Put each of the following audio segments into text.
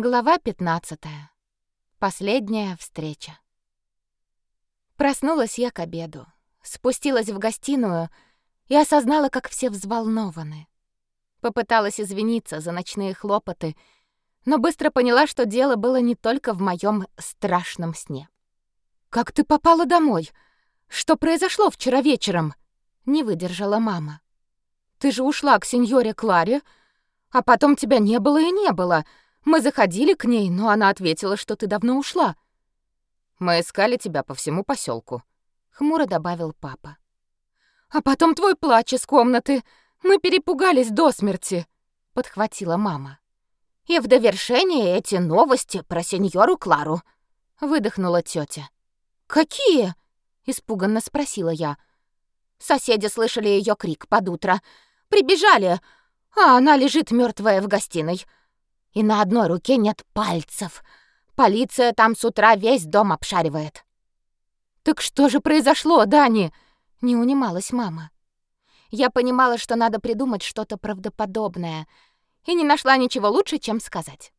Глава 15. Последняя встреча. Проснулась я к обеду, спустилась в гостиную и осознала, как все взволнованы. Попыталась извиниться за ночные хлопоты, но быстро поняла, что дело было не только в моем страшном сне. «Как ты попала домой? Что произошло вчера вечером?» — не выдержала мама. «Ты же ушла к сеньоре Кларе, а потом тебя не было и не было», мы заходили к ней, но она ответила, что ты давно ушла. Мы искали тебя по всему поселку, хмуро добавил папа. А потом твой плач из комнаты. Мы перепугались до смерти, подхватила мама. И в довершение эти новости про сеньору Клару, выдохнула тетя. Какие? испуганно спросила я. Соседи слышали ее крик под утро. Прибежали, а она лежит мертвая в гостиной и на одной руке нет пальцев. Полиция там с утра весь дом обшаривает. Так что же произошло, Дани? Не унималась мама. Я понимала, что надо придумать что-то правдоподобное, и не нашла ничего лучше, чем сказать.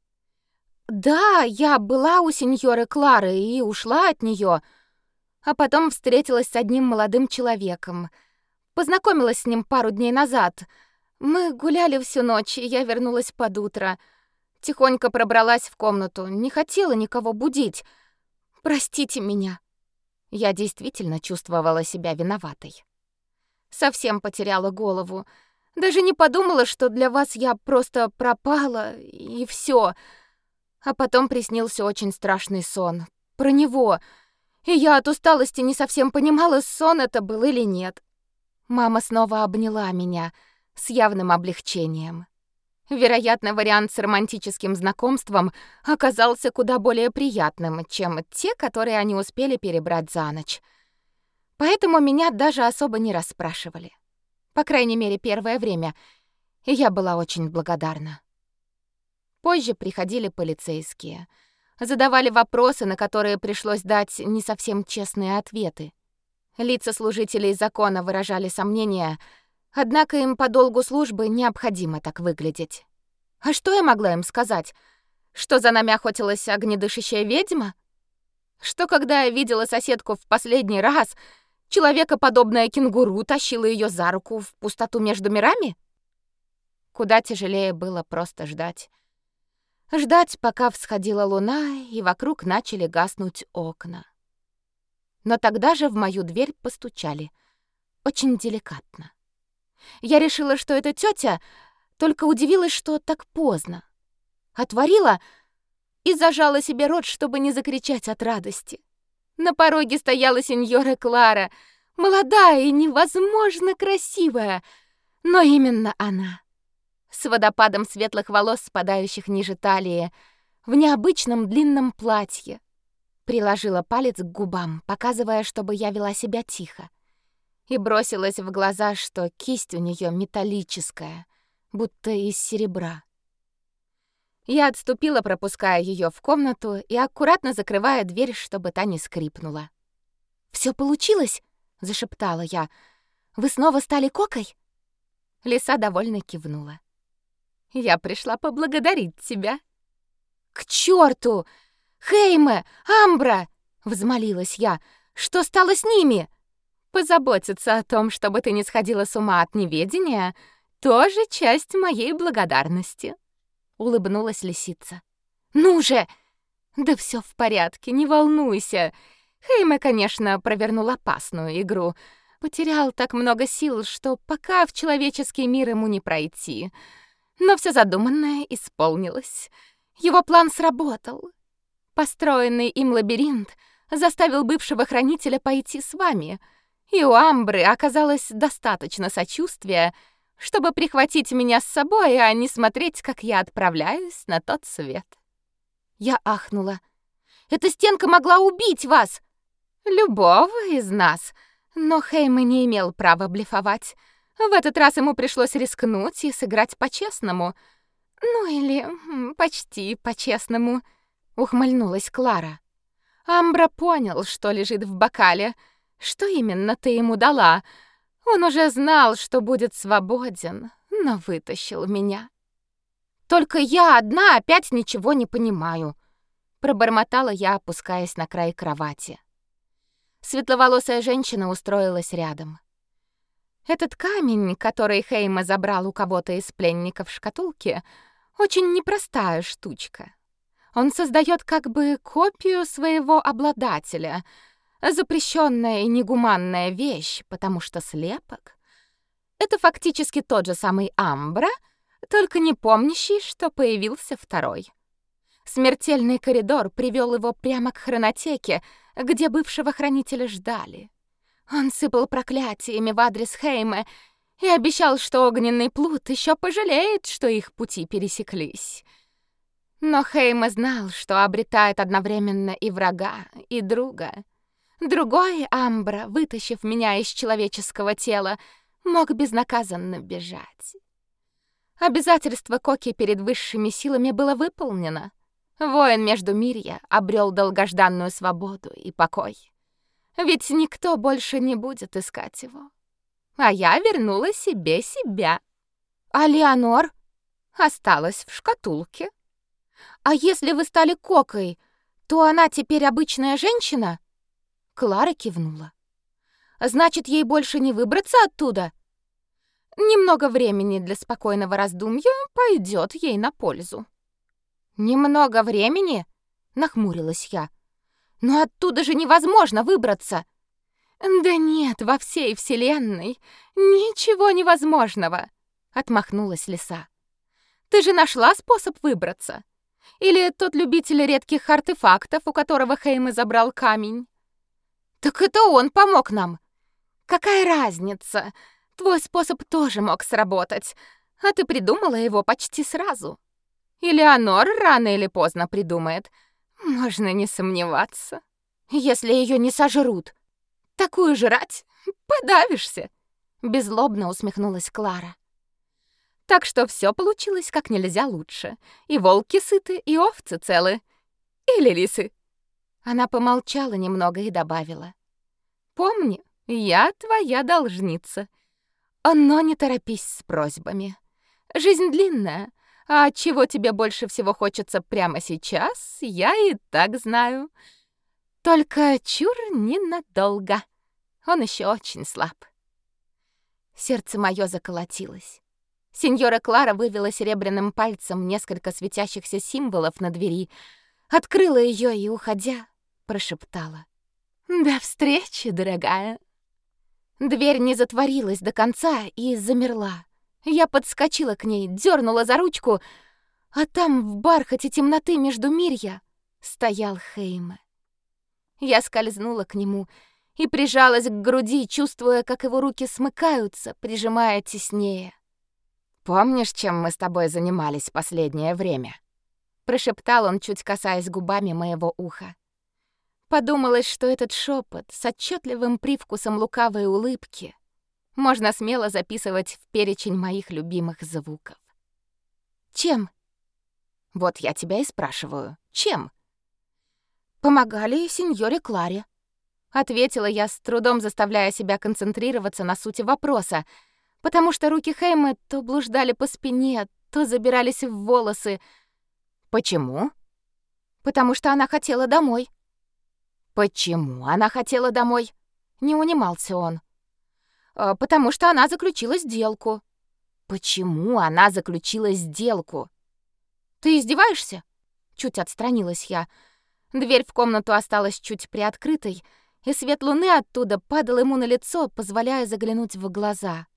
Да, я была у сеньоры Клары и ушла от нее, а потом встретилась с одним молодым человеком. Познакомилась с ним пару дней назад. Мы гуляли всю ночь, и я вернулась под утро. Тихонько пробралась в комнату, не хотела никого будить. Простите меня. Я действительно чувствовала себя виноватой. Совсем потеряла голову. Даже не подумала, что для вас я просто пропала, и все. А потом приснился очень страшный сон. Про него. И я от усталости не совсем понимала, сон это был или нет. Мама снова обняла меня с явным облегчением. Вероятно, вариант с романтическим знакомством оказался куда более приятным, чем те, которые они успели перебрать за ночь. Поэтому меня даже особо не расспрашивали. По крайней мере, первое время. И я была очень благодарна. Позже приходили полицейские. Задавали вопросы, на которые пришлось дать не совсем честные ответы. Лица служителей закона выражали сомнения — Однако им по долгу службы необходимо так выглядеть. А что я могла им сказать? Что за нами охотилась огнедышащая ведьма? Что когда я видела соседку в последний раз, человекоподобная кенгуру тащила ее за руку в пустоту между мирами? Куда тяжелее было просто ждать. Ждать, пока всходила луна, и вокруг начали гаснуть окна. Но тогда же в мою дверь постучали. Очень деликатно. Я решила, что это тетя, только удивилась, что так поздно. Отворила и зажала себе рот, чтобы не закричать от радости. На пороге стояла сеньора Клара, молодая и невозможно красивая, но именно она. С водопадом светлых волос, спадающих ниже талии, в необычном длинном платье. Приложила палец к губам, показывая, чтобы я вела себя тихо и бросилось в глаза, что кисть у нее металлическая, будто из серебра. Я отступила, пропуская ее в комнату и аккуратно закрывая дверь, чтобы та не скрипнула. Все получилось, зашептала я. Вы снова стали кокой? Лиса довольно кивнула. Я пришла поблагодарить тебя. К черту! Хейме, Амбра, взмолилась я. Что стало с ними? Позаботиться о том, чтобы ты не сходила с ума от неведения, тоже часть моей благодарности. Улыбнулась лисица. Ну же! Да все в порядке, не волнуйся. Хейме, конечно, провернул опасную игру. Потерял так много сил, что пока в человеческий мир ему не пройти. Но все задуманное исполнилось. Его план сработал. Построенный им лабиринт заставил бывшего хранителя пойти с вами — и у Амбры оказалось достаточно сочувствия, чтобы прихватить меня с собой, а не смотреть, как я отправляюсь на тот свет. Я ахнула. «Эта стенка могла убить вас!» «Любого из нас!» Но Хейме не имел права блефовать. В этот раз ему пришлось рискнуть и сыграть по-честному. Ну или почти по-честному, ухмыльнулась Клара. Амбра понял, что лежит в бокале — что именно ты ему дала? Он уже знал, что будет свободен, но вытащил меня. Только я одна опять ничего не понимаю, пробормотала я, опускаясь на край кровати. Светловолосая женщина устроилась рядом. Этот камень, который Хейма забрал у кого-то из пленников в шкатулке, очень непростая штучка. Он создает как бы копию своего обладателя. Запрещенная и негуманная вещь, потому что слепок — это фактически тот же самый Амбра, только не помнящий, что появился второй. Смертельный коридор привел его прямо к хронотеке, где бывшего хранителя ждали. Он сыпал проклятиями в адрес Хейма и обещал, что огненный плут еще пожалеет, что их пути пересеклись. Но Хейма знал, что обретает одновременно и врага, и друга. Другой Амбра, вытащив меня из человеческого тела, мог безнаказанно бежать. Обязательство Коки перед высшими силами было выполнено. Воин между мирья обрел долгожданную свободу и покой. Ведь никто больше не будет искать его. А я вернула себе себя. А Леонор осталась в шкатулке. А если вы стали Кокой, то она теперь обычная женщина? Клара кивнула. Значит, ей больше не выбраться оттуда? Немного времени для спокойного раздумья пойдет ей на пользу. Немного времени? Нахмурилась я. Но оттуда же невозможно выбраться. Да нет, во всей вселенной ничего невозможного, отмахнулась лиса. Ты же нашла способ выбраться. Или тот любитель редких артефактов, у которого Хейм забрал камень? Так это он помог нам. Какая разница? Твой способ тоже мог сработать, а ты придумала его почти сразу. Или Анор рано или поздно придумает — можно не сомневаться. Если ее не сожрут, такую жрать подавишься. Безлобно усмехнулась Клара. Так что все получилось как нельзя лучше. И волки сыты, и овцы целы. Или лисы. Она помолчала немного и добавила. Помни, я твоя должница. Но не торопись с просьбами. Жизнь длинная, а чего тебе больше всего хочется прямо сейчас, я и так знаю. Только чур ненадолго. Он еще очень слаб. Сердце мое заколотилось. Сеньора Клара вывела серебряным пальцем несколько светящихся символов на двери, открыла ее и, уходя, прошептала. «До встречи, дорогая!» Дверь не затворилась до конца и замерла. Я подскочила к ней, дернула за ручку, а там в бархате темноты между мирья стоял Хейме. Я скользнула к нему и прижалась к груди, чувствуя, как его руки смыкаются, прижимая теснее. «Помнишь, чем мы с тобой занимались последнее время?» Прошептал он, чуть касаясь губами моего уха. Подумалось, что этот шепот с отчетливым привкусом лукавой улыбки можно смело записывать в перечень моих любимых звуков. Чем? Вот я тебя и спрашиваю. Чем? Помогали сеньоре Кларе, ответила я, с трудом заставляя себя концентрироваться на сути вопроса, потому что руки Хеймы то блуждали по спине, то забирались в волосы. Почему? Потому что она хотела домой. Почему она хотела домой? Не унимался он. А, потому что она заключила сделку. Почему она заключила сделку? Ты издеваешься? Чуть отстранилась я. Дверь в комнату осталась чуть приоткрытой, и свет луны оттуда падал ему на лицо, позволяя заглянуть в глаза.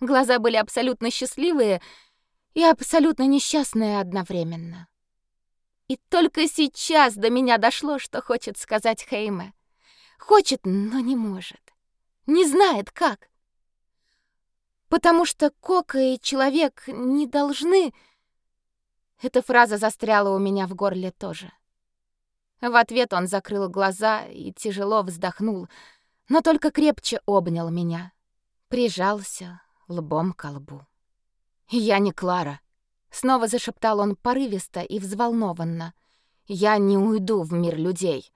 Глаза были абсолютно счастливые и абсолютно несчастные одновременно. И только сейчас до меня дошло, что хочет сказать Хейме. Хочет, но не может. Не знает как. Потому что Кока и человек не должны... Эта фраза застряла у меня в горле тоже. В ответ он закрыл глаза и тяжело вздохнул, но только крепче обнял меня. Прижался лбом к лбу. «Я не Клара», — снова зашептал он порывисто и взволнованно. «Я не уйду в мир людей.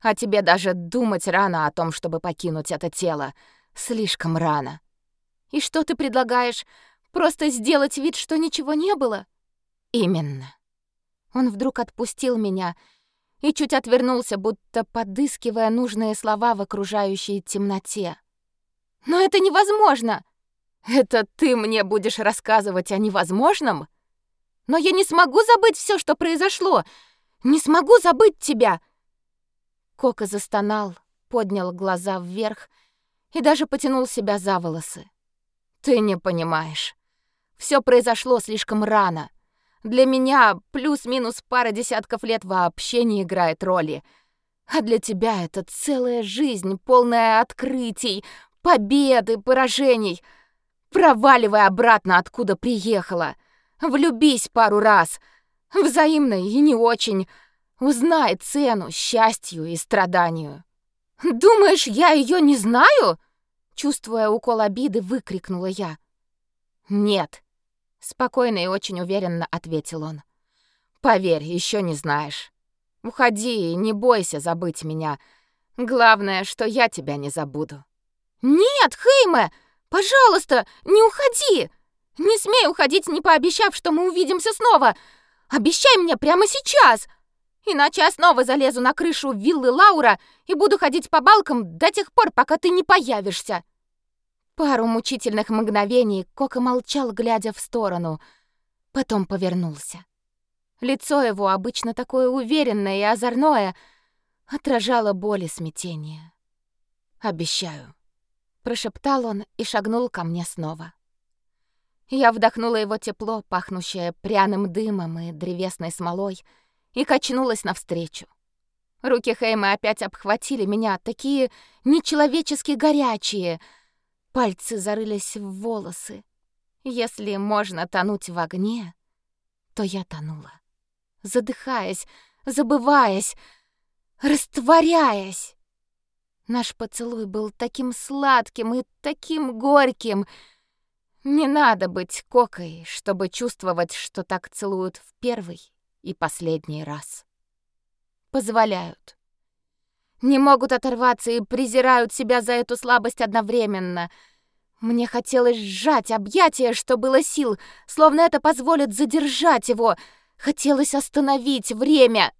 А тебе даже думать рано о том, чтобы покинуть это тело. Слишком рано. И что ты предлагаешь? Просто сделать вид, что ничего не было? Именно. Он вдруг отпустил меня и чуть отвернулся, будто подыскивая нужные слова в окружающей темноте. «Но это невозможно!» «Это ты мне будешь рассказывать о невозможном? Но я не смогу забыть все, что произошло! Не смогу забыть тебя!» Кока застонал, поднял глаза вверх и даже потянул себя за волосы. «Ты не понимаешь. Все произошло слишком рано. Для меня плюс-минус пара десятков лет вообще не играет роли. А для тебя это целая жизнь, полная открытий, побед и поражений. Проваливай обратно, откуда приехала. Влюбись пару раз. Взаимно и не очень. Узнай цену счастью и страданию. Думаешь, я ее не знаю? Чувствуя укол обиды, выкрикнула я. Нет. Спокойно и очень уверенно ответил он. Поверь, еще не знаешь. Уходи и не бойся забыть меня. Главное, что я тебя не забуду. Нет, Хейме, пожалуйста, не уходи. Не смей уходить, не пообещав, что мы увидимся снова. Обещай мне прямо сейчас. Иначе я снова залезу на крышу виллы Лаура и буду ходить по балкам до тех пор, пока ты не появишься. Пару мучительных мгновений Кока молчал, глядя в сторону, потом повернулся. Лицо его, обычно такое уверенное и озорное, отражало боль и смятение. «Обещаю», — прошептал он и шагнул ко мне снова. Я вдохнула его тепло, пахнущее пряным дымом и древесной смолой, и качнулась навстречу. Руки Хейма опять обхватили меня, такие нечеловечески горячие — Пальцы зарылись в волосы. Если можно тонуть в огне, то я тонула. Задыхаясь, забываясь, растворяясь. Наш поцелуй был таким сладким и таким горьким. Не надо быть кокой, чтобы чувствовать, что так целуют в первый и последний раз. Позволяют не могут оторваться и презирают себя за эту слабость одновременно. Мне хотелось сжать объятия, что было сил, словно это позволит задержать его. Хотелось остановить время.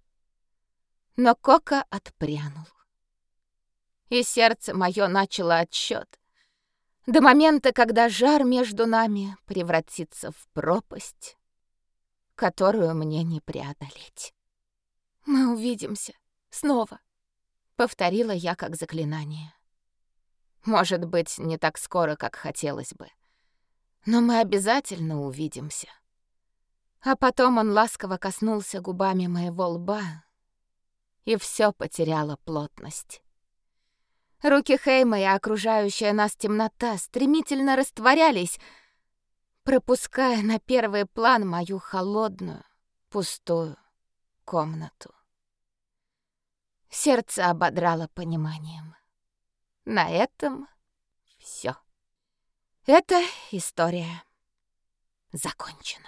Но Кока отпрянул. И сердце мое начало отсчет до момента, когда жар между нами превратится в пропасть, которую мне не преодолеть. Мы увидимся снова повторила я как заклинание. Может быть, не так скоро, как хотелось бы. Но мы обязательно увидимся. А потом он ласково коснулся губами моего лба, и все потеряло плотность. Руки Хейма и окружающая нас темнота стремительно растворялись, пропуская на первый план мою холодную, пустую комнату. Сердце ободрало пониманием. На этом все. Эта история закончена.